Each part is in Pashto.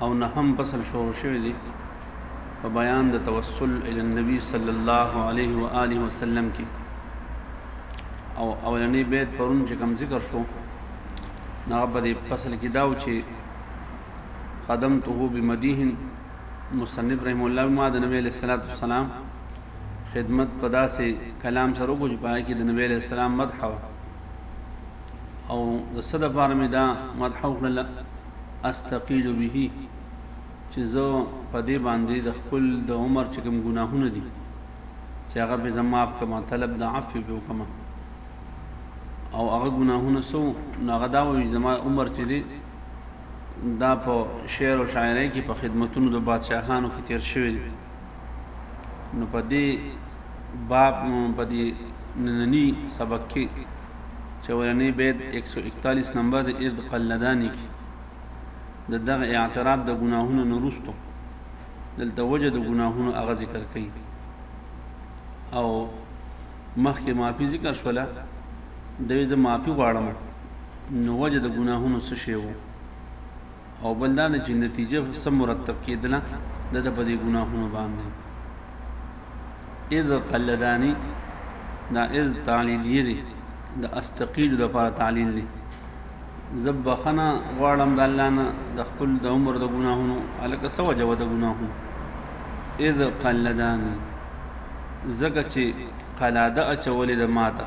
او نهم فصل شروع شوی دی په بیان د توسل الی النبی صلی الله علیه و آله وسلم کې او اولنې بیت پرون چې کوم ذکر شو هغه په دې فصل کې داو چې خدمته بمدیه مصنف رحم الله ما د نبی صلی الله علیه وسلم خدمت په داسې کلام سره وکړو چې پای کې د نبی له سلام مدح او د صد لپاره مې دا مدح وکړل استقیل به چې زه په دې باندې د خپل د عمر چې کوم ګناهونه دي چې هغه به زما په کما طلب د عفو به وکما او هغه ګناهونه سو نو هغه دا وایي زما عمر چې دی دا په شعر او شاعرۍ کې په خدمتونو د بادشاهانو کې تیر شوی دی نو په دې باب په دې نننی سبق کې چې اولنی بیت ایک سو اکتالیس نمبر د ارد قلدانی کې د دغه اعتراف د ګناهونو نه وروسته دلته وجه د ګناهونو هغه ذکر کوي او مخکې معافي ذکر شوله دوی زه معافي غواړم نو وجه د ګناهونو څه شی وو او بل دا نه چې نتیجه سم مرتب کېدله د ده په دې ګناهونو باندې اذ قلدانی دا اذ تعلیلیه دی د استقیل د پاره تعلیل دی زب بخنه غواړم د الله نه د خپل د عمر د ګناهونو الکه سو جوه د ګناهونو اذ قلدان زکه چې قلاده اچولې د ماته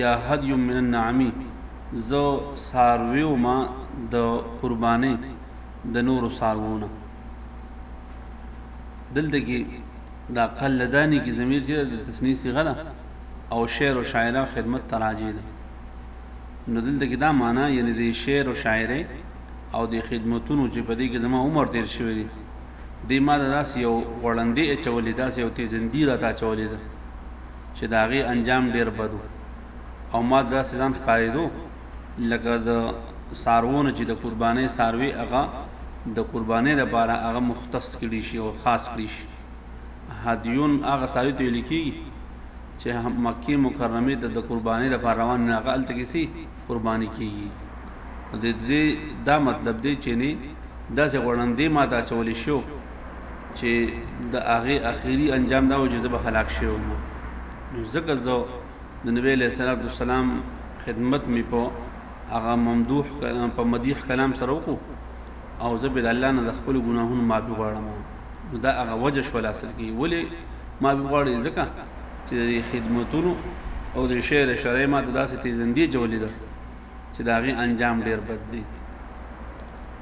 یا هدی من النعمی زه څاروی وم د قربانی د نورو څاروو نه دلته کې دا قلدانی کې ضمیر چې د تسنی صیغه ده او شعر او شاعره خدمت تراجی ده نو دلته کې دا معنا یعنی د شعر او شاعره او د خدمتونو چې په دې کې زما عمر تیر شوی دی د ما داسې یو وړندې اچولې داسې یو تیزندی را تا چولې ده چې د هغې انجام ډېر بد و او ما ته داسې ځان ښکارېدو لکه د څاروو نه چې د قربانۍ څاروي هغه د قربانۍ لپاره هغه مختص کړي شي او خاص کړي شي هدیون هغه څاروي ته ویل کېږي چې مکه مکرمه ته د قرباني لپاره روان نه غل ته کیسي قرباني کیږي د دې دا مطلب دی چې نه داسې غړندې ماته چولې شو چې د هغې اخیری انجام دا و چې زه به هلاک شوی وم نو ځکه زه د نبی علیه الصلاۃ والسلام خدمت مې په هغه ممدوح په مدیح کلام سره وکړو او زه به د الله نه د خپل ګناهونو معافي غواړم نو دا هغه وجه شو لاسل کې ولې معافي غواړي ځکه چې د خدمتونو او د شعر شرعي ما داسې تیزندې جوړې ده چې دا غي انجام ډیر بد دی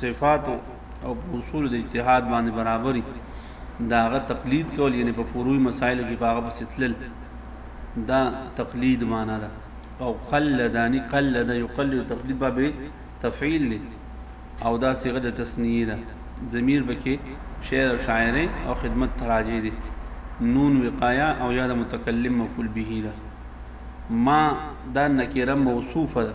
صفات او اصول د اجتهاد باندې برابرۍ داغه تقلید کول یعنی په فروعي مسایلو کې باغ په ستلل دا تقلید معنا ده او قلدانی قلد یقلد تقلید باب تفعیل دی او دا صيغه د تسنیه ده ضمیر بکې شعر او شاعره او خدمت تراجه دي نون وقایا او یا د متکلم مفعول به ده ما دا نکره موصوفه ده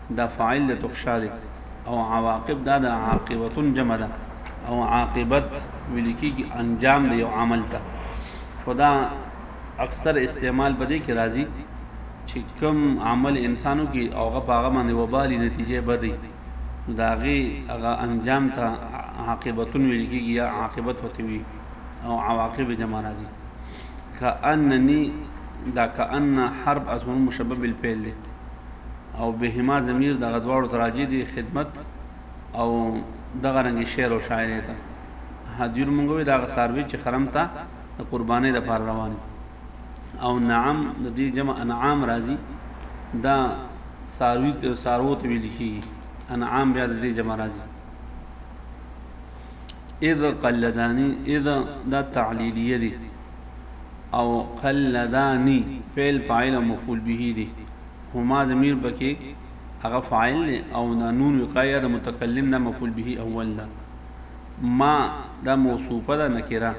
دا فاعل د تخشا دی او عواقب دا د عاقبتون جمع ده او عاقبت ویل کېږي انجام دی یو عمل ته خدا اکثر استعمال په دې کې راځي چې کوم عمل انسانو کې او هغه په هغه باندې وبالي نتیجه بدی نو دا غي هغه انجام ته عاقبتون ویل کیږي یا عاقبت وته وی او عواقب جمع راځي کأننی دا کأن حرب از هم مشبب بالفعل دی او بهما ضمیر دغه دواړو ته راجع دي خدمت او دغه رنګ شعر او شاعري ته هدیون مونږ وی دا غساروي چې خرم ته د قربانې د پار روان او نعم د دې جمع انعام راځي دا ساروي ته سارو ته ویل کی انعام بیا د دې جمع راځي اذ قلدانی اذ دا تعلیلیه دي او قلدانی فعل فاعل مفعول به دي هما ضمير پکې هغه فاعل دی او دا نون وقایه د متکلم نه مفعول به اول ده ما دا موصوفه ده نکره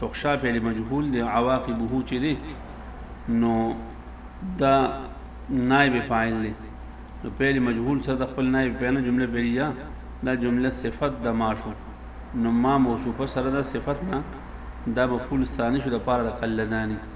تخشا فعل مجهول دی عواقبه چې دی نو دا نائب فاعل دی نو فعل مجهول سره د خپل نائب په جمله فعلیه دا جمله صفت د ما شو نو ما موصوفه سره د صفت نه دا مفعول ثانی شو د پاره د کلدانی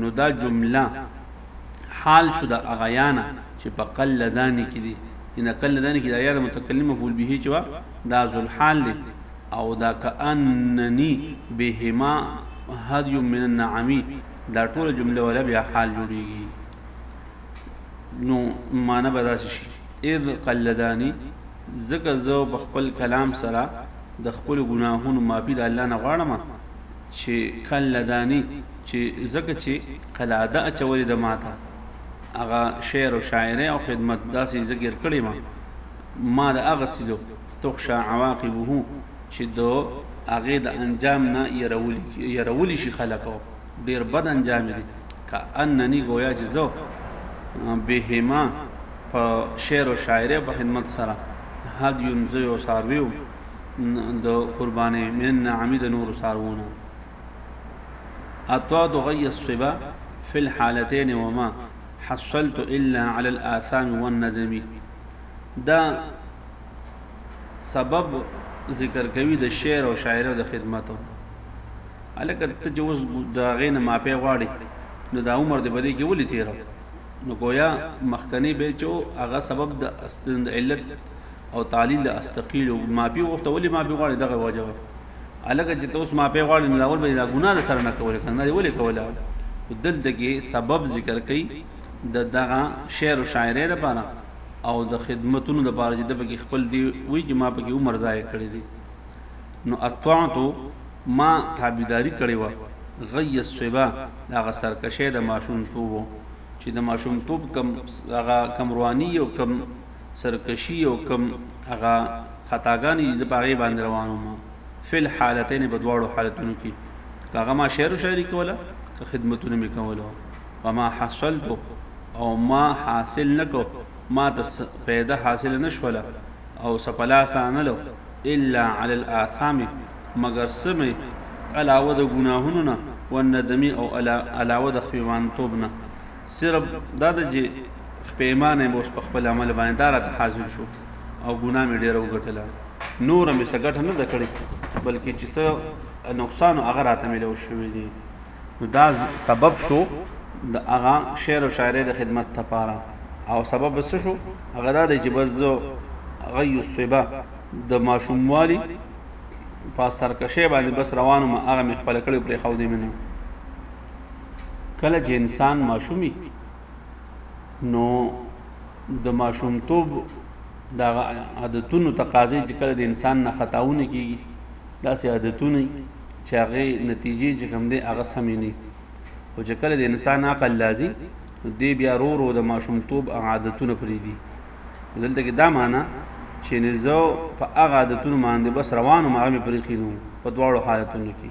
نو دا جمله حال شو د هغه یانه چې په قلدانې کې دي ان قلدانې کې دا یا د متکلم مفعول به چې وا دا ذل حال دی او دا کأننی بهما هدی من النعمی دا ټول جمله ولا بیا حال جوړیږي نو معنا به داسې شي اذ قلدانی زکه زه په خپل کلام سره د خپل ګناهونو معافي د الله نه غواړم چی کله دانی چی ځکه چی قلاده اچولی ده ماته هغه شعر او شاعری او خدمت داسی ذکر کړی ما ما د هغه څیزو تخشا عواقبه چی د هغی د انجام نه یرولی شی خلک او ډیر بد انجام دی که اننی ګویا چی زه بهما په شعر او شاعری او په خدمت سره هدی زه یو څاروی وم. د قربانې من النعم د نور سارونه اتو دغی الصبا فی الحالتین وما حصلت الا علی الاثام والندم دا سبب ذکر کوي د شعر او شاعر د خدمتو الکه ته چې اوس دا غینه ما په غواړي نو دا عمر دې بده کې ولې تیرو نو گویا مخکنی به چې هغه سبب د علت او تعلیل د استقیل او مافي غوښته ولې مافي غواړي دغه وجه وه الګ چې تاسو مافي غواړي نو اول به دا ګناه د سره نه کوله کنه ولې کوله دلته کې سبب ذکر کړي د دغه شعر او شاعرۍ لپاره او د خدمتونو لپاره چې د پکې خپل دی وی چې ما پکې عمر ضایع کړی دی نو اطاعتو ما تابعداري کړې و غي الصبا دغه سرکشه د ماشوم توبو چې د ماشوم توب کم هغه کمروانی او کم سرکشي او کوم هغه خطاګانې دي زه په هغې باندې روان وم فی الحالتین په دواړو حالتونو کې که هغه ما شعر و شاعري کوله که خدمتونه مې کوله وما حصلت او ما حاصل نکو ما ته پیدا حاصل نشوله او سپلاس نه لو الا علی الاثام مگر سمې علاوه د ګناهونو نه و ندمی او علاوه د خپیوانتوب نه صرف دا ده چې پېمانه مې اوس په خپل عمل باندې دا راته حاصل شو او ګناه مې ډېره وګټله نوره مې څه ګټه نه ده کړې بلکې چې څه نقصان هغه راته ملو شوی دی نو دا سبب شو د هغه شعر او شاعرۍ د خدمت لپاره او سبب څه شو هغه دا دی چې بس زه هغه یو صبا د ماشوموالي په سرکشه باندې بس روانو ما هغه مې خپل کړې پرې خو دې منه کله چې انسان ماشومي نو د ماشومتوب د عادتونو تقاضې چې کله د انسان نه خطاونه کیږي داسې عادتونه چې هغه نتیجې چې کوم دی هغه سمې نه او چې کله د انسان عقل لازم دی بیا رو رو د ماشومتوب عادتونه پرې دي دلته کې دا معنی چې نزو په هغه عادتونو باندې بس روانو ما مې پرې خینو په دواړو حالتونو کې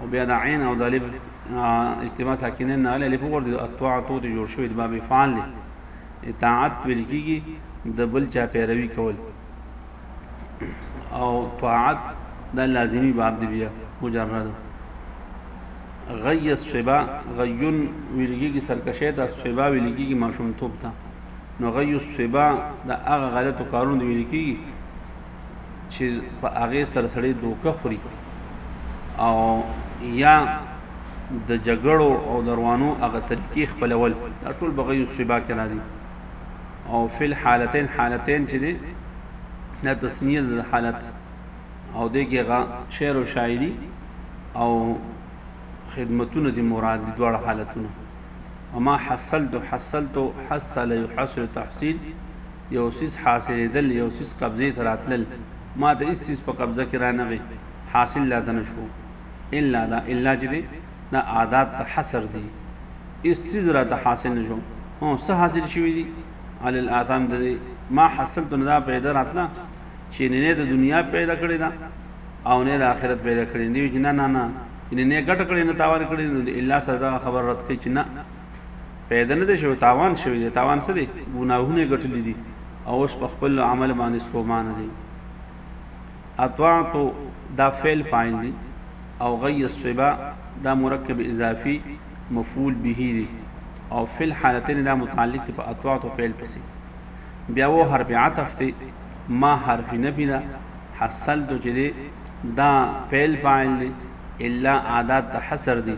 او بیا د عین او د الف اجتماع ساکنین نه علی الف ورته اطاع تو ته جوړ شوی د باب فعال دی اطاعت ویل کیږي د بل چا پیروي کول او طاعت دا لازمی باب دی بیا مجرد غی الصبا غیون ویل کیږي سرکشه ته صبا ویل کیږي ماشوم توپ ته نو غی الصبا دا هغه غلطو کارونه ویل کیږي چی په هغه سره سړی دوکه خوری او یا د جګړو او دروانو هغه طریقې خپلول دا ټول بغي او سبا کې راځي او فل حالتين حالتين چې دي نه تسنیه د حالت او دغه شعر او شاعری او خدمتونه دي مراد دي دوه حالتونه وما حصلت حصلت حصل يحصل تحصيل يو څيز حاصلېدل يو څيز قبضې ته راتلل ما ته هیڅ څیز په قبضه کې رانغی حاصل لا ته نشو الا دا الا چې دی دا عادات ته حصر دی هیڅ څیز را ته حاصل نشو هو څه حاصل شوي دي علی الاعتام د ما حاصل ته نه دا پیدا راتله چې نه د دنیا پیدا کړی دا او نه د آخرت پیدا کړی دی چې نه نه نه چې نه ګټ کړی نه تاوان کړی نو الله سزا خبر رد کوي چې نه پیدا نه دی شو تاوان شوی دی تاوان څه دی ګناهونه ګټلې دي او اوس په خپل عمل باندې سپومانه دي اطاعتو دا فعل فاعل دي او غي الصبا دا مرکب اضافي مفعول به دي او فعل حالتين دا متعلق په اطاعتو فعل پسې بیا و حرف عطف ته ما حرف نفی ده حصل تو چې دی دا فعل فاعل دی الا عادات د حصر دی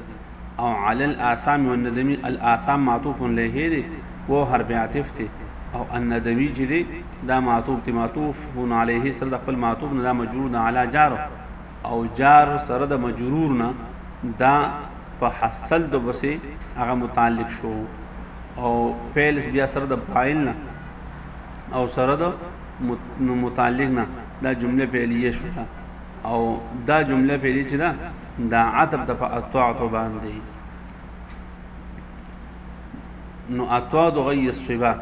او علی الاثام والندمی الاثام معطوف له دی و حرف عاطف دی او الندوی چې دی دا معطوف دی معطوف علیه سره د خپل معطوف نه دا مجرور نه علی جار او جار سره د مجرور نه دا په حصل د بسې هغه متعلق شو او فعل بیا سره د فاعل نه او سره د متعلق نه دا جمله فعلیه شو او دا جمله فعلیه چې دا دا عتب د اطاعت باندې نو اطاعت غي الصبا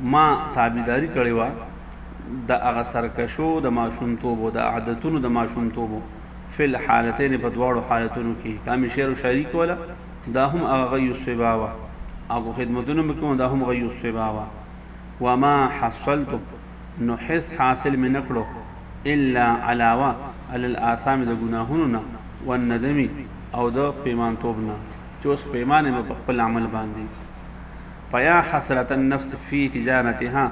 ما تابعداري کړې و د هغه سرکشو د ماشوم توبو د عادتونو د ماشوم توبو فل حالتین په دواړو حالتونو کې کام شعر او شاعری کوله دا هم هغه غي الصبا وا او خدمتونو مکو دا هم غي الصبا وا وما حصلت نو حس حاصل مې نکړو الا علاوه علی الاثام د ګناهونو نه والندم او د پیمان توب نه چې اوس پیمان مې په خپل عمل باندې فیا حسرت النفس فی تجارتها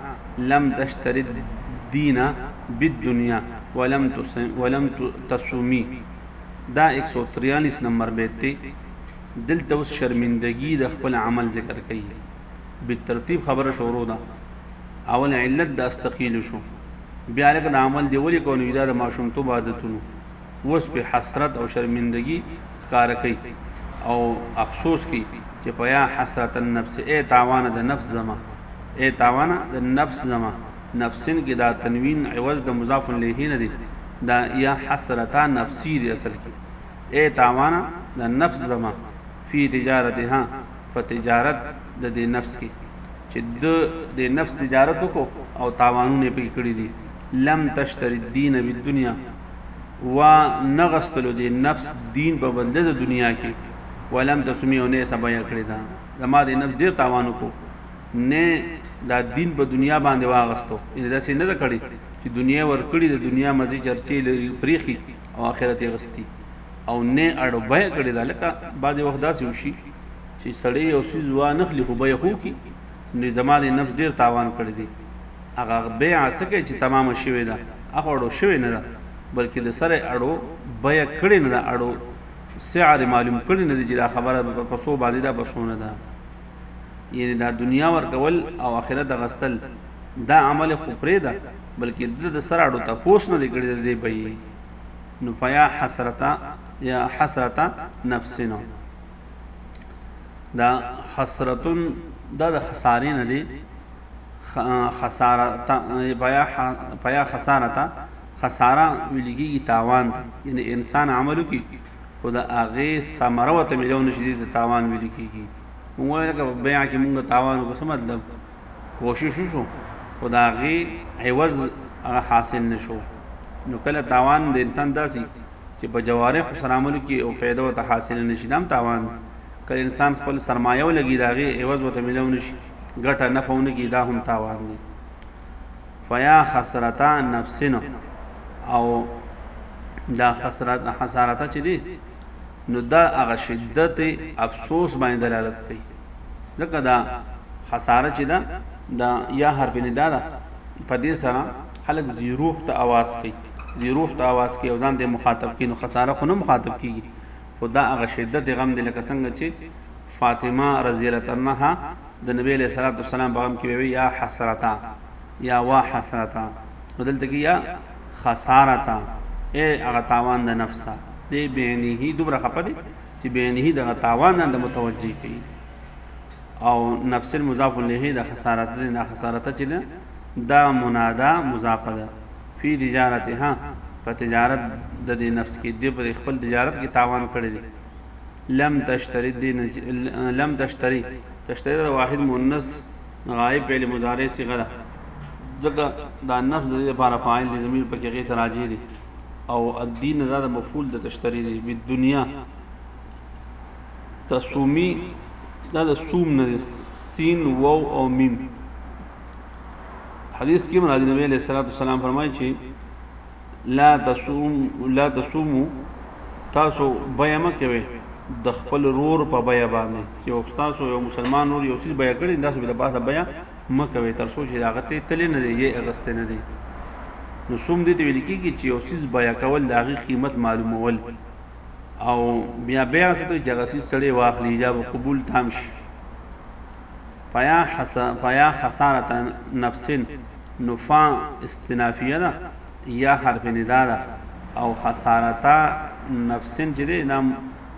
لم تشتري الدین بالدنیا ولم ولم تصومی دا 143 نمبر بیت دی دلته اوس شرمندگی د خپل عمل ذکر کوي بالترتیب خبره شروع ده اول علت د استقیل شو بیا لکه د عمل دی ولې کو نو دا د ماشومتوب عادتونو اوس په حسرت او شرمندگی ښکار کوي او افسوس کوي چې په یا حسرت النفس ای تاوان د نفس زما ای تاوان د نفس زما نفسن کې دا تنوین عوض د مضاف الیه نه دی دا یا حسرتا نفسی دی اصل کې ای تاوان د نفس زما فی تجارتها په تجارت د دې نفس کې چې د دې نفس تجارت وکړو او تاوانونه پکې کړی دي لم تشتری الدین بالدنیا و نغستلو دې نفس دین په بدله د دنیا کې ولم تسمی او نه سبا یې کړی دا زما دې نفس ډیر تاوان وکړو نه دا دین په دنیا باندې واغستو ان دا څه نه کړی چې دنیا ور کړی د دنیا مزي چرچې لري پریخي او آخرت یې غستی او نه اړو بیا کړی دا لکه بعضې وخت داسې وشي چې سړی یو څیز وا نخلي خو بیا خو کی نو زما د نفس ډیر تاوان کړی دی هغه بیا څه کوي چې تمامه شوې ده هغه اړو شوې نه ده بلکې د سره اړو بیا کړی نه ده اړو سعر معلوم کړی نه دی چې دا خبره په څو باندې دا بسونه ده یعنی دا دنیا ورکول او آخرت غستل دا عمل خو پرې ده بلکې د سره اړو تاسو نه دی کړی دی به نو په یا حسرت یا حسرت نفس نو دا حسرتن دا د خسارې نه دی خسارت پیا پیا خسارت خساره ویلګي تاوان یعنی انسان عملو کی خدا هغه ثمره وته مليون شدید تاوان ویلګي موږ لکه بیا چې موږ تاوان وکړو مطلب کوشش وشو خو د هغې عوض هغه حاصل نه شو نو کله تاوان د انسان داسي چې په جوارح سره عمل کې او فایده ته حاصل نه شي دام تاوان کله انسان خپل سرمایه ولګي دا غي عوض وته ملو نشي ګټه نه فونه کې دا هم تاوان دي فیا خسرتا نفسنا او دا خسرت خسارته چې دي نو دا هغه شدت افسوس باندې دلالت کوي ځکه دا خساره چې ده دا یا حرف ندا ده په دې سره خلک زیروح ته आवाज کوي زیروح ته आवाज کوي او ځان دې مخاطب کینو خساره خو نه مخاطب کیږي خدا هغه شدت غم دې لکه څنګه چې فاطمه رضی الله عنها د نبی له صلوات والسلام په غم کې وی یا حسرتا یا وا حسرتا بدلته کې یا خسارتا اے هغه تاوان د نفسه دې بینه دوبره خپه دي چې بعینه دغه تاوان نه متوجه کوي او نفس المضاف الیه د خسارت نه د خسارت چې ده دا منادا مضاف ده فی تجارتها په تجارت د دې نفس کې د پر خپل تجارت کې تاوان کړی دی لم تشتری دین لم تشتری تشتری د واحد مؤنث غائب فعل مضارع صيغه ده ځکه دا نفس د لپاره فاعل د ضمیر په کې غي تراجی دي او الدین دا د مفعول د تشتری دی په دنیا تصومی دا د صوم نه سین واو او میم حدیث کې مراد نبی علیہ الصلوۃ والسلام فرمایي چې لا تصوم لا تصومو تاسو بیا مکوي د خپل رور په بیا باندې چې تاسو یو مسلمان نور یو څه بیا کړی تاسو به د باسه بیا مه کوې تر څو چې د هغه تۀ تلې نه دی يې اغستې نه دی نو سوم دې ته ويل کيږي چې يو څيز بيعه کول د هغۀ قيمت معلومول او بيا بيعه څه ته وائي چې هغه څيز سړی واخلي ايجاب او قبول تام شي فيا حس فيا خسارة نفس نو فا استنافيه ده يا حرف ندا ده او خسارتا نفس چې ده دا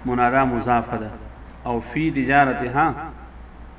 منادا مضافه ده او فی تجارتها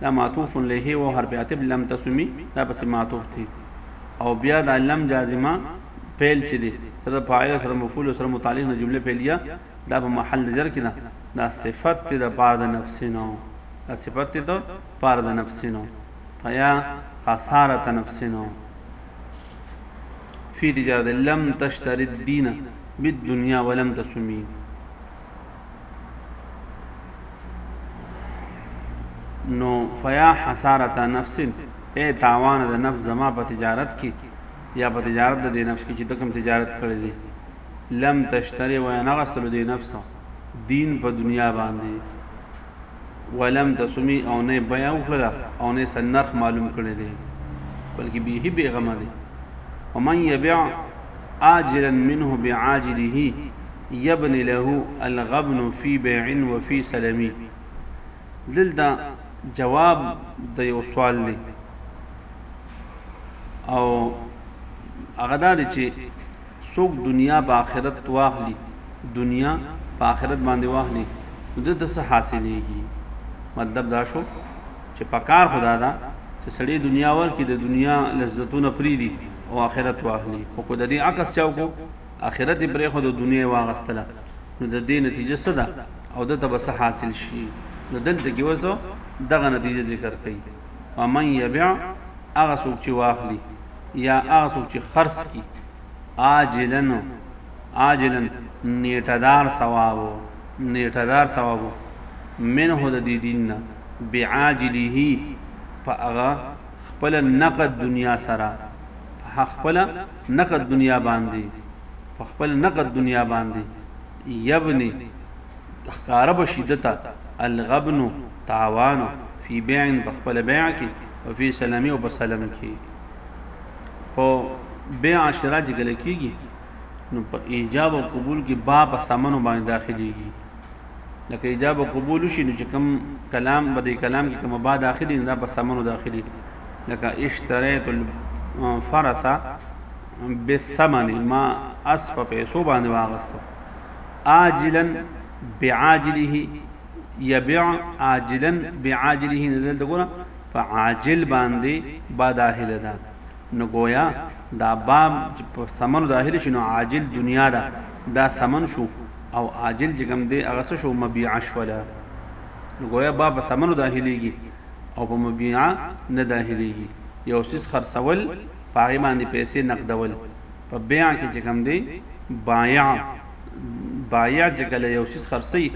دا معطوف له و حرف عطف لم تسمی دا پس معطوف تھی او بیا دا لم جازمه فعل چې دی سره فاعل سره مفعول سره متعلق نه جمله فعلیه دا په محل جر کې ده دا صفت ته د پاره د نفس نه دا صفت ته پاره د نفس نه فیا خسارت نفس نه فی تجارت لم تشتری الدین بالدنیا ولم تسمی نو فیا حسارت نفس اے تاوان د نفس زما په تجارت کې یا په تجارت د دې نفس کې چې د کوم تجارت کړی دی لم تشتری و نه غستلو دې نفس دین په دنیا باندې ولم تسمي او نه یې بیه وکړله او نه یې څه نرخ معلوم کړی دی بلکې بیخي بېغمه دی ومن یبع عاجلا منه بعاجله یبن له الغبن فی بیع وفی سلمی دلته جواب د یو سوال دی او هغه دا دی چې څوک دنیا په آخرت واخلي دنیا په آخرت باندې واخلي نو د څه حاصلېږي مطلب دا شو چې په کار خدا دا چې سړی دنیا ورکړي د دنیا لذتونه پریدي او آخرت واخلي خو که د دې عکس چا وکړو آخرت یې پرېښود او دنیا یې واغستله نو د دې نتیجه څه ده او ده ته به څه حاصل شي نو دلته کې اوس دغه نتیجه ذکر کوي ومن یبع هغه څوک چې واخلي یا هغه څوک چې خرڅ کی عاجلن عاجلن نیټدار ثواب نیټدار ثواب منه د دې دین نه بعاجله په هغه خپل نقد دنیا سره په خپل نقد دنیا باندې په خپل نقد دنیا باندې يبني ښکاره به شي دته الغبن تاوان فی بیع په خپل بیع کې او فی سلمی او په سلم کې په بیع شرا چې کله کېږي نو په ایجاب او قبول کې با په ثمنو باندې داخليږي لکه ایجاب او قبول شي نو چې کوم کلام به د کلام کې کوم با داخلي نه په ثمنو داخلي لکه اشتریت الفرث بالثمن ما اس په پیسو باندې واغستو عاجلا بعاجله يبيع عاجلا بعاجله نزل دغه په عاجل باندې با داخله ده نو گویا دا باب په ثمن داخل شي نو عاجل دنیا ده دا ثمن شو او عاجل چې کوم دی هغه شو مبيع شولا نو گویا باب په ثمن داخليږي او په مبيع نه داخليږي یو سیس خرڅول په هغې باندې پیسې نقدول په بیع کې چې کوم دی بایع بایع چې کله یو څیز خرڅي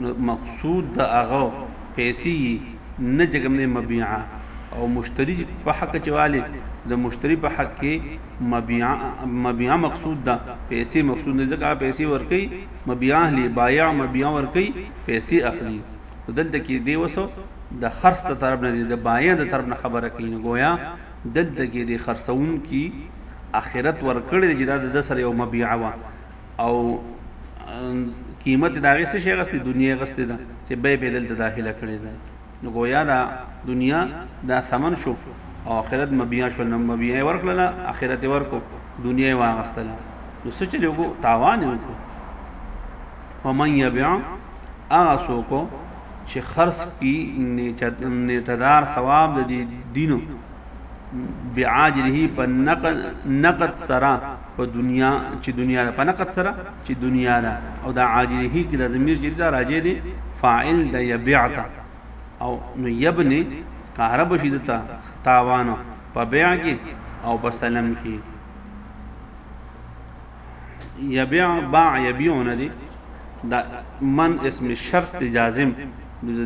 نو مقصود د هغه پیسې نه چې کوم دی مبیعه او مشتری په حق کې والي د مشتری په حق کې مبيع مبيع مقصود ده پیسې مقصود نه ځکه پیسې ورکي مبيع اهلي بایع مبيع ورکي پیسې اخلي دلته کې دی وسو د خرڅ تر طرف نه دی د بایع د طرف نه خبره کوي نو گویا دلته کې دې خرڅوونکي اخرت ورکړی دی چې دا د ده سره یو مبیعه وه او قیمت یې د هغې څه شی اخیستی دنیا یې اخیستې ده چې بیې پې دلته داخله کړې ده نو ګویا دا دنیا دا ثمن شو او آخرت مبیا شو نو مبیا یې ورکړله آخرت یې ورکو دنیا یې واغستله نو څه چلې وکړو تاوان یې وکړو ومن یبع هغه څوک چه خرڅ کی نیټه دار ثواب د دی دینو بعاجله په نقد سره په دنیا چې دنیا په نقد سره چې دنیا ده او دا عاجله کې د ضمیر چې دا راځي دی فاعل د یبعتا او نو یبنی کهرب شیدتا تاوانو په بیع کې او په سلم کې یبیع باع یبیع نه دی دا من اسم شرط دی جازم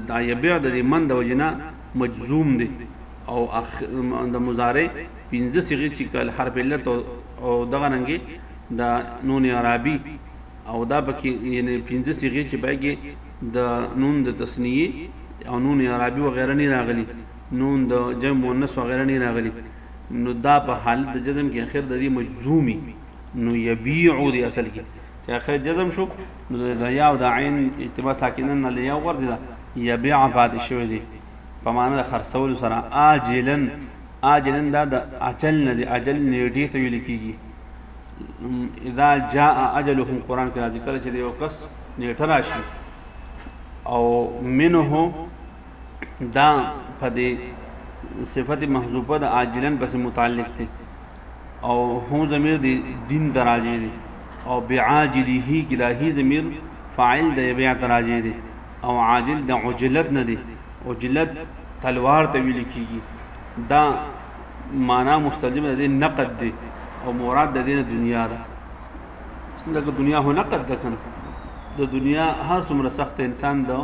دا یبیع د دې من د وجنا مجزوم دی او د مضارع پنځه صيغه چې کل حرف علت او دغه رنګي د نون عربي او دا پکې یعنی پنځه صيغه چې باګي د نون د تسنیه او نون عربي وغیرہ نه راغلي نون د جمع مؤنث وغیرہ نه راغلي نو دا په حالت د جزم کې اخر د دې مجزومي نو يبيع دي اصل کې چې اخر جزم شو نو د یا او د عین اتباع ساکنن نه لیا ورته دا يبيع پاتې شوی دی په معنا د خرڅول سره اجلن اجلن دا د اجل نه دی اجل نیټه ته ویل کیږي اذا جاء اجلهم قران کې راځي کله چې یو کس نیټه راشي او منه دا په دې صفت محذوفه د عاجلن پس متعلق دی او هو ضمیر دی دین دراجه دی او بعاجله کی دا هی ضمیر فاعل د بیا دراجه دی او عاجل د عجلت نه دی عجلت تلوار ته ویل کیږي دا معنا مستلزم د نقد دی او مراد د دې دنیا ده څنګه دنیا هو نقد ده کنه د دنیا هر څومره سخت انسان ده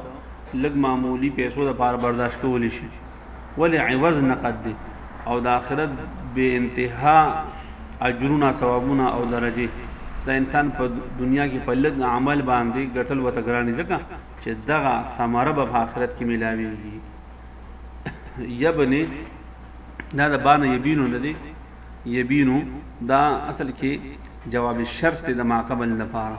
لږ معمولي پیسو لپاره برداشت کولی شي ولې عوض نقد دی او د آخرت بې انتها اجرونه ثوابونه او درجه دا انسان په دنیا کې په لږ عمل باندې ګټل وته ګرانې ځکه چې دغه ثمره به په آخرت کې ملاويږي یبنه دا د بانه یبینو نه دی یبینو دا اصل کې جواب شرط د ما قبل لپاره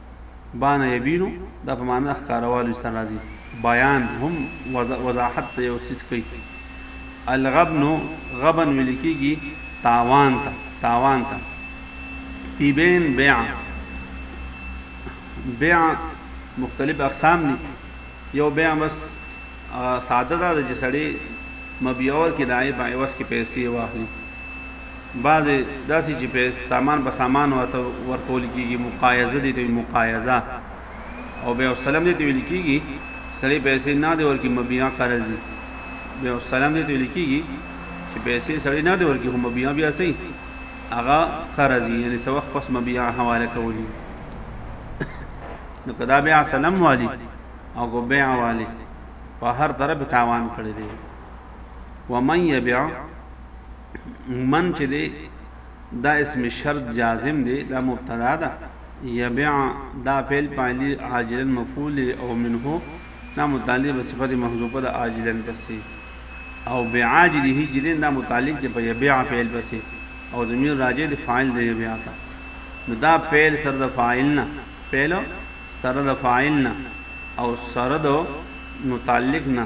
بان یبینو دا په معنا ښکاروالي سره راځي بیان هم وضاحت ته یو څیز کوي الغبن غبن ویل کیږي تاوان ته تاوان ته تیبین بیع بیع مختلف اقسام دي یو بیع بس ساده ده چې سړی مبيور کې دای په عوض کې پیسې واخلي بعض داسې چې په سامان په سامان ورته ورکول کیږي مقایزه دي ته مقایزه او بیا سلام دي ته ویل کیږي سړی پیسې نه دی ورکی مبیا قرض دي بیا سلام دي ته ویل کیږي چې پیسې سړی نه دی ورکی خو مبیا بیا سي هغه قرض دي یعنی څو وخت پس مبیا حواله کولی نو کدا بیا سلام والی او کو بیا والی په هر طرف تاوان کړی دی ومن یبع عموما چې دی دا اسم شرط جازم دی دا مبتدا ده یبع دا فعل پایلی عاجلا مفعول او منه دا متعلق به صفت محذوفه ده عاجلا پسې او بعاجله چې دی دا متعلق دی په یبع فعل پسې او ضمیر راجع دی فاعل دی یبع ته نو دا فعل سره د فاعل نه فعل سره د فاعل نه او سره د متعلق نه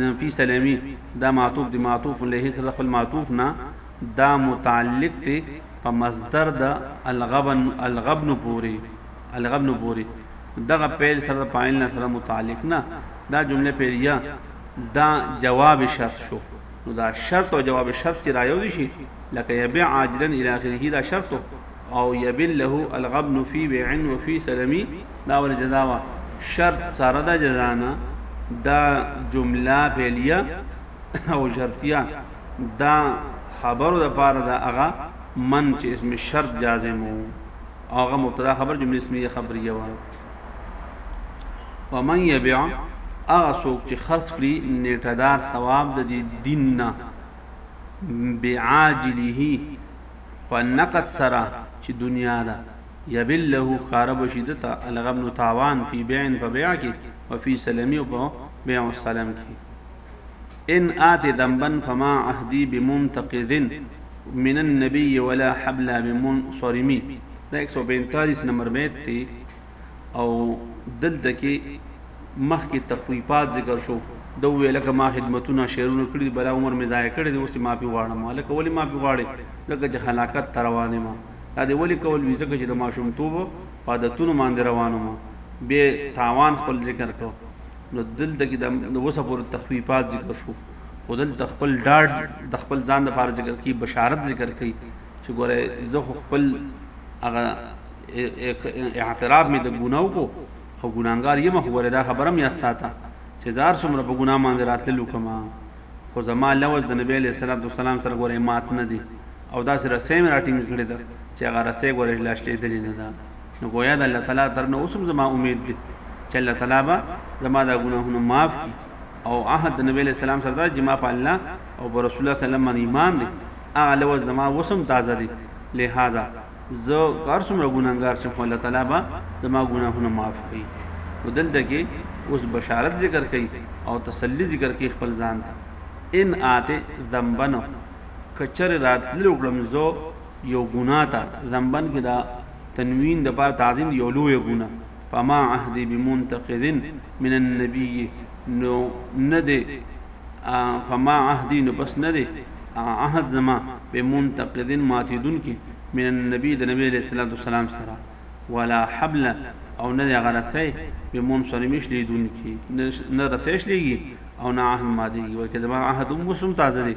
نفی سلمی دا معطوف دی معطوف علیه سره د خپل معطوف نه دا متعلق دی په مصدر د الغبن الغبن پوری الغبن پوری دغه پیل سره پایل نه سره متعلق نه دا جمله پیلیه دا جواب شرط شو نو دا شرط او جواب شرط چې رايو شي لکه يبيع عاجلا الى اخره دا شرط او يبل له الغبن في بيع وفي سلم دا ول جزا وا شرط سره د جزا نه دا جمله فعلیه او شرطیه دا خبرو د پاره دا هغه من چې اسم شرط جازم وو او هغه مبتدا خبر جمله اسمیه خبریه وا ومن يبيع هغه څوک چې خرڅ کړي نیټه دار ثواب د دې دین نه بعاجله په نقد سره چې دنیا ده یبل له ښکاره به شي ده ته الغبن تاوان فی بیع په بیع کې او فی سلمی او په بیع السلم کې ان آت ذنبا فما عهدی بمنتقذ من النبی ولا حبلا بمنصرمی دا 145 نمبر بیت تی او دلته کې مخکې تخویفات ذکر شو د وې لکه ما خدمتونه شعرونه کړی بلا عمر مې ضایع کړی دی اوس ما پی غواړم لکه ولی ما پی غواړي ځکه چې هلاکت تر روانه ما دا دی ولی کول وی ځکه چې د ماشومتوب عادتونو باندې روانو ما به تاوان خپل ذکر کو نو دلته کې د وسه پور تخویفات ذکر شو خو دلته خپل ډاډ د خپل ځان لپاره ذکر کی بشارت ذکر کی چې ګوره زه خو خپل هغه اعتراف می د ګناه وکړو او ګناګار یم خو ګوره دا خبره مې یاد ساته چې زار څومره په ګناه باندې راتللو کما خو زما لوز د نبی له سلام تو سلام سره ګوره مات نه دی او دا سره سیم راټینګ کړی دا چې هغه رسې ګوره لاش لیدلې نه ده نو ګویا د الله تعالی تر نو اوسم زما امید دی چې الله تعالی به زما دا ګناهونه معاف کړي او عهد د نبی له سلام سره دا چې ما په الله او پر رسول الله سلام باندې ایمان دی هغه لوز زما وسم تازه دی لہذا زه کار څومره ګناګار شم خو الله تعالی به زما ګناهونه معاف کړي ودلته کې اوس بشارت ذکر کړي او تسلی ذکر کړي خپل ځان ته ان آتے ذنبن کچر راتل وکړم زو یو ګنا تا ذنبن کې دا تنوین د پاره تعظیم یو لوی ګنا فما عهدي بمنتقذ من النبي نو نه دی فما عهدي نو پس نه دی عهد زما بمنتقذ ماتیدون کې من النبي د نبی علیہ الصلوۃ والسلام سره ولا حبل او نه هغه رسې به مون سره مشلې دونکي نه رسېش لګي او نه عهد ماتيږي ورکه زما عهد هم وسم تازه دي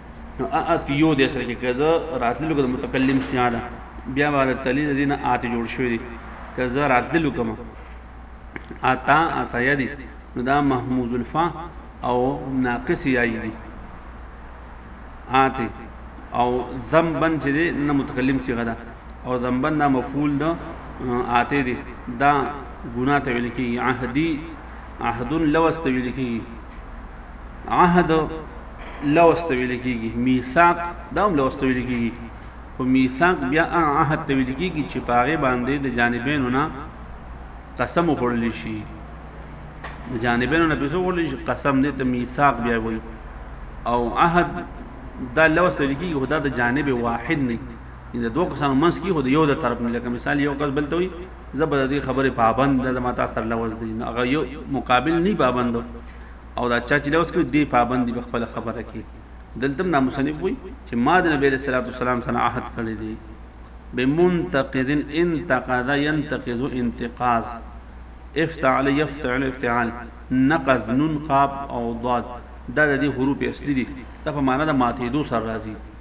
نو اعت یو د سره کې کزه راتللو کې متکلم سیاده بیا باندې تلی دینه اعت جوړ شوی دی کزه راتللو کوم اتا اتا یدی نو دا محمود الفا او ناقص یای دی اعت او ذنبن چې دی نه متکلم صیغه ده او ذنبن دا مفعول ده اعت دی دا ګناه ته ویل کی عهدی عهد لوست ویل کی عهد لوس ته ویل کیږي میثاق دا هم لوس ته ویل کیږي خو میثاق بیا هغه عهد ته ویل کیږي چې په هغې باندې د جانبینو نه قسم وخوړل شي د جانبینو نه پیسو وخوړل شي قسم دې ته میثاق بیا وایي او عهد دا لوس ته ویل کیږي خو دا د جانب واحد نه د دوه کسانو منځ کې خو د یو د طرف نه لکه مثال یو کس بل ته وایي زه به د دې خبرې پابند ده زما تاسو سره لوز دی نو هغه یو مقابل نه پابندو او دا چا چې لوز کړي دی پابند دی په خپل خبره کې دلته هم مصنف وي چې ما د نبی صلی الله علیه وسلم سره عهد کړی دی بمنتقد انتقد ينتقد انتقاز افتعل يفتعل افتعال نقز نون قاب او ضاد دا د دې حروف اصلي دي دا په معنا د ماتېدو سره راځي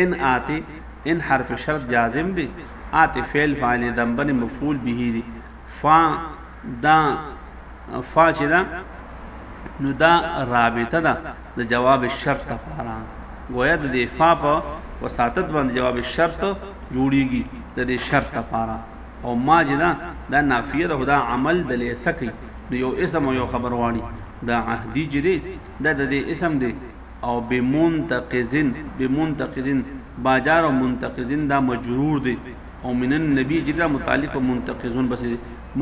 ان آتی ان حرف شرط جازم دی آتی فعل فاعل دمبن مفعول به دی فا دا فا چې دا نو دا رابطه ده د جواب شرط لپاره گویا د دې فا په وساطت باندې جواب شرط جوړیږي د دې شرط لپاره او ما چې دا دا نافیه ده دا عمل د لیسکی نو یو اسم او یو خبر واړي دا عهدی جری دا د دې اسم دی او بمنتقزن بمنتقزن باجار او منتقزن دا مجرور دی او من النبی جدا متعلق او منتقزون بس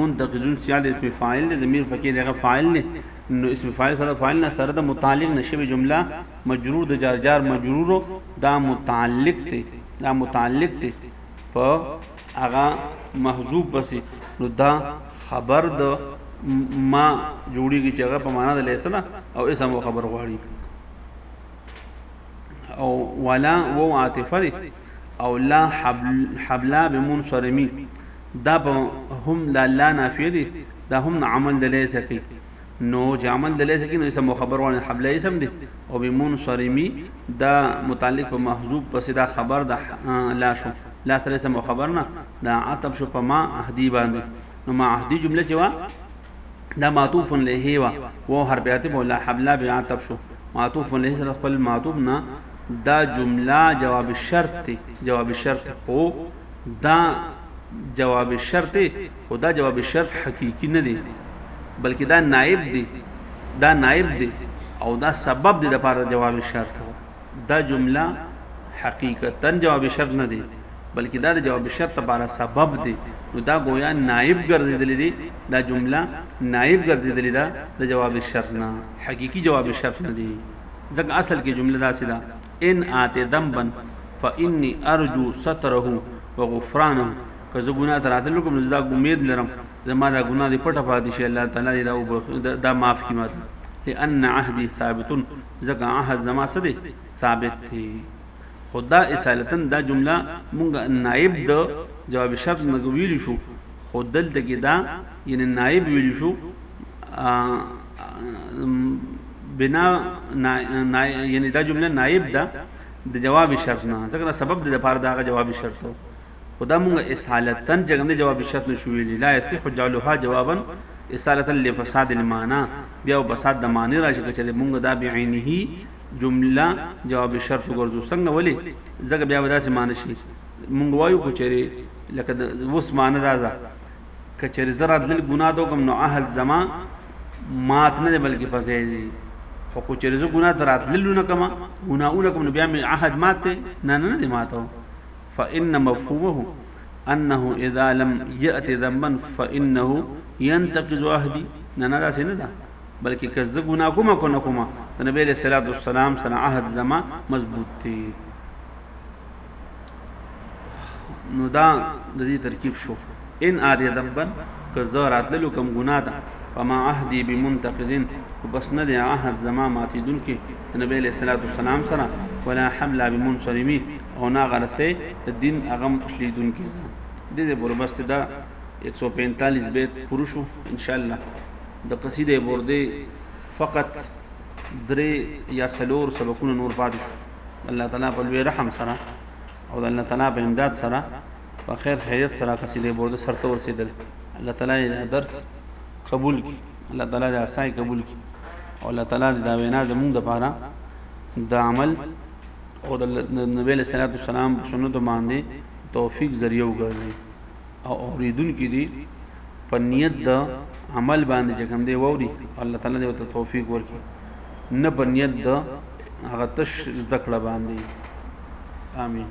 منتقزون سیاد اسم فاعل دی ضمیر فقیر دغه فاعل دی نو اسم فاعل سره فاعل نه سره د متعلق نشوي جمله مجرور د جار جار مجرور دا متعلق دی دا متعلق دی په هغه محذوف بسي نو دا خبر د ما جوړیږي چې هغه په معنا د لیس نه او اسم او خبر غواړي او ولا وو عاطفه دی او لا حبل حبلا بمنصرمی دا په هم لا لا نافیه دی دا هم عمل د لیس کوي نو جامل د لیسه کې نو اسم مخبر وانه حبله اسم دی او بمون صریمی دا متعلق په محذوب پس دا خبر دا لا شو لا سره اسم مخبر نه دا عطب شو په ما عهدی باندې نو ما عهدی جمله چې وا دا معطوف له وا و حرف عطف ولا حبله بیا عطب شو معطوف له سره خپل معطوف نه دا جمله جواب الشرط جواب الشرط خو دا جواب الشرط خو دا جواب شرط حقیقی نه دی بلکه دا نائب دی دا نائب دی او دا سبب دی د پاره جواب شرط دا جمله حقیقتا جواب شرط نه دی بلکې دا د جواب شرط لپاره سبب دی نو دا گویا نائب ګرځیدلی دی دا جمله نائب ګرځیدلی ده د جواب شرط نه حقيقي جواب شرط نه دی ځکه اصل کې جمله داسې ده ان آت ذنبا فإني أرجو ستره وغفرانه که زه ګناه ته راتلل کوم نو زه دا امید لرم زما دا ګناه دې پټه پاتې شي الله تعالی دې دا وبخښي دا معاف کړي ماته لأن عهدي ثابت ځکه عهد زما څه دی ثابت دی خدا اصالتا دا جمله مونږه نائب د جواب شرط نه ویل شو خو دلته کې دا یعنی نائب ویل شو بنا یعنی دا جمله نائب ده د جواب شرط نه ځکه سبب د لپاره دا جواب شرط خو دا مونږ اصالتا جګ نه جواب شرط نشو ویلی لا یصح جعلها جوابا اصالتا لفساد المعنی بیا او فساد د معنی راشي که چېرې مونږ دا بعینه جمله جواب شرط وګرځو څنګه ولی ځکه بیا به داسې معنی شي مونږ وایو که چېرې لکه د اوس معنی دا ده که چېرې زه راتلل ګناه ته وکړم نو عهد زما مات نه دی بلکې په ځای دی خو که چېرې زه ګناه ته راتللو نه کوم ګناهونه کوم نو بیا مې عهد مات دی نه نه نه دی ماتو فإن مفهومه أنه إذا لم يأت ذنبا فإنه ينتقض عهدي نه نه داسې نه ده بلکې که زه ګناه کومه کو نه کومه د نبی علیه الصلاة والسلام سره عهد زما مضبوط دی نو دا د دې ترکیب شو ان آري ذنبا که زه راتللو کوم ګناه ته فما عهدي بمنتقض نو پس نه دی عهد زما ماتیدونکي د نبي علیه الصلاة والسلام سره ولا حبلا بمنصرمي او نه هغه رسۍ د دین هغه هم شلیدونکي ده دې ځای پورې بس دی دا 145 بیت پوره شو انشاءالله د قصیده بردې فقط درې یا څلور سبقونه نور پاتې شو الله تعالی په لوی رحم سره او د الله تعالی په امداد سره په خیر خیریت سره کسې د بورد سر ته ورسېدل الله تعالی دا درس قبول کړي الله تعالی دا سعی قبول کړي او الله تعالی دا وینا زموږ لپاره د عمل او د نبی له سلام سنت باندې توفیق ذریعہ وګرځي او اوریدونکي دي په نیت د عمل باندې چې کوم دی ووري الله تعالی دې ته توفیق ورکړي نه په نیت د هغه تش ذکر باندې امين